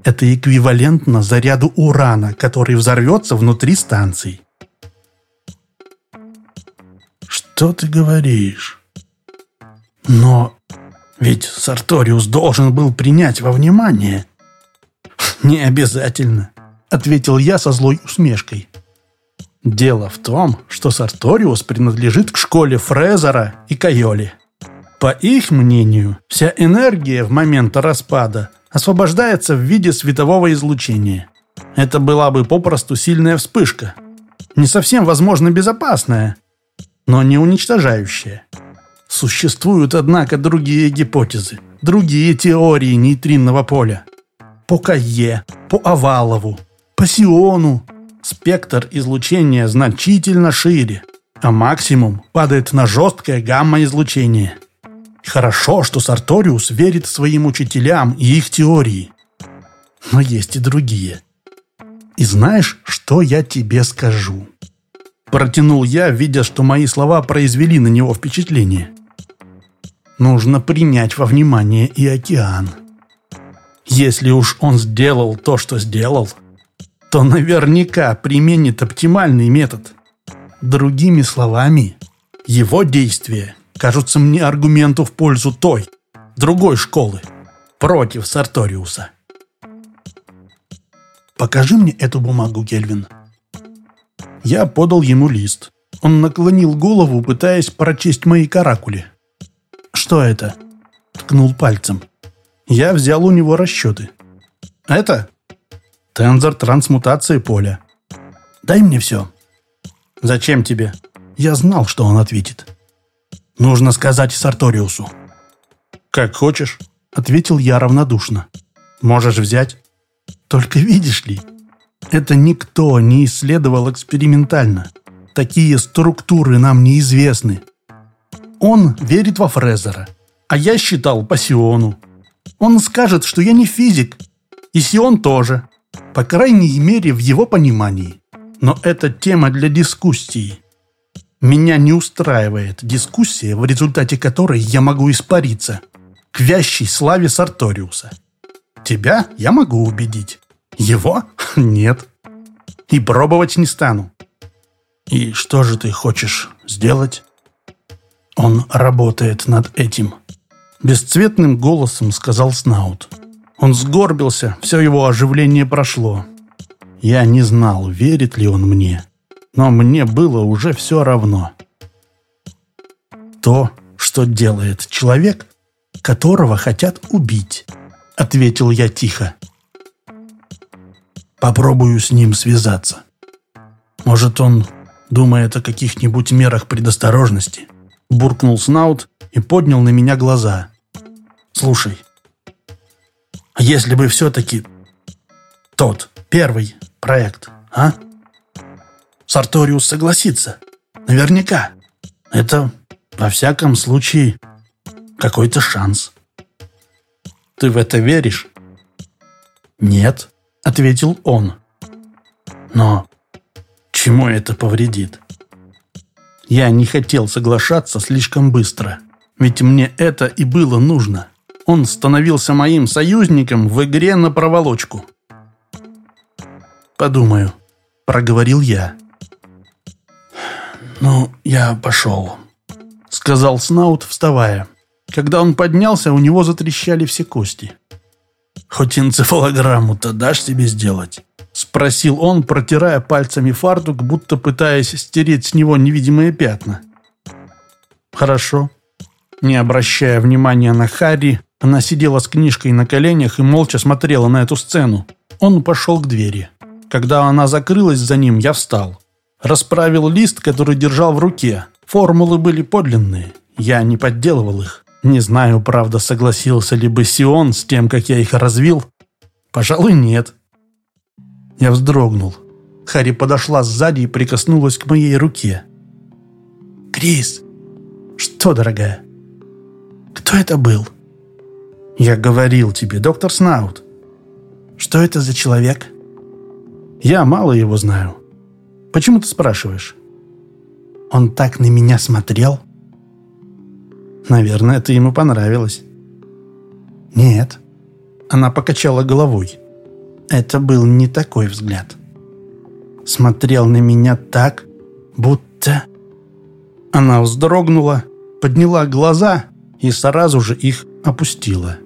Это эквивалентно заряду урана, который взорвется внутри станции. Что ты говоришь? Но ведь Сарториус должен был принять во внимание. Не обязательно, ответил я со злой усмешкой. Дело в том, что Сарториус принадлежит к школе Фрезера и Кайоли. По их мнению, вся энергия в момент распада освобождается в виде светового излучения. Это была бы попросту сильная вспышка. Не совсем, возможно, безопасная, но не уничтожающая. Существуют, однако, другие гипотезы, другие теории нейтринного поля. По Кае, по Овалову, по Сиону спектр излучения значительно шире, а максимум падает на жесткое гамма-излучение – Хорошо, что Сарториус верит своим учителям и их теории. Но есть и другие. И знаешь, что я тебе скажу?» Протянул я, видя, что мои слова произвели на него впечатление. «Нужно принять во внимание и океан. Если уж он сделал то, что сделал, то наверняка применит оптимальный метод. Другими словами, его действия кажутся мне аргументу в пользу той, другой школы, против Сарториуса. «Покажи мне эту бумагу, Гельвин». Я подал ему лист. Он наклонил голову, пытаясь прочесть мои каракули. «Что это?» Ткнул пальцем. Я взял у него расчеты. «Это?» Тензор трансмутации поля. «Дай мне все». «Зачем тебе?» Я знал, что он ответит. Нужно сказать Сарториусу. «Как хочешь», — ответил я равнодушно. «Можешь взять». «Только видишь ли, это никто не исследовал экспериментально. Такие структуры нам неизвестны. Он верит во Фрезера, а я считал по Сиону. Он скажет, что я не физик, и Сион тоже, по крайней мере в его понимании. Но это тема для дискуссии. Меня не устраивает дискуссия, в результате которой я могу испариться к вящей славе Сарториуса. Тебя я могу убедить. Его нет. И пробовать не стану. И что же ты хочешь сделать? Он работает над этим. Бесцветным голосом сказал Снаут. Он сгорбился, все его оживление прошло. Я не знал, верит ли он мне но мне было уже все равно. «То, что делает человек, которого хотят убить», — ответил я тихо. «Попробую с ним связаться. Может, он думает о каких-нибудь мерах предосторожности?» Буркнул Снаут и поднял на меня глаза. «Слушай, а если бы все-таки тот, первый проект, а?» Сарториус согласится. Наверняка. Это, во всяком случае, какой-то шанс. Ты в это веришь? Нет, ответил он. Но чему это повредит? Я не хотел соглашаться слишком быстро, ведь мне это и было нужно. Он становился моим союзником в игре на проволочку. «Подумаю», — проговорил я. «Ну, я пошел», — сказал Снаут, вставая. Когда он поднялся, у него затрещали все кости. «Хоть энцефалограмму-то дашь себе сделать?» — спросил он, протирая пальцами фартук, будто пытаясь стереть с него невидимые пятна. «Хорошо». Не обращая внимания на Харри, она сидела с книжкой на коленях и молча смотрела на эту сцену. Он пошел к двери. Когда она закрылась за ним, я встал. Расправил лист, который держал в руке. Формулы были подлинные. Я не подделывал их. Не знаю, правда, согласился ли бы Сион с тем, как я их развил. Пожалуй, нет. Я вздрогнул. Хари подошла сзади и прикоснулась к моей руке. «Крис!» «Что, дорогая?» «Кто это был?» «Я говорил тебе, доктор Снаут». «Что это за человек?» «Я мало его знаю. Почему ты спрашиваешь?» «Он так на меня смотрел?» «Наверное, это ему понравилось». «Нет, Она покачала головой. Это был не такой взгляд. Смотрел на меня так, будто... Она вздрогнула, подняла глаза и сразу же их опустила.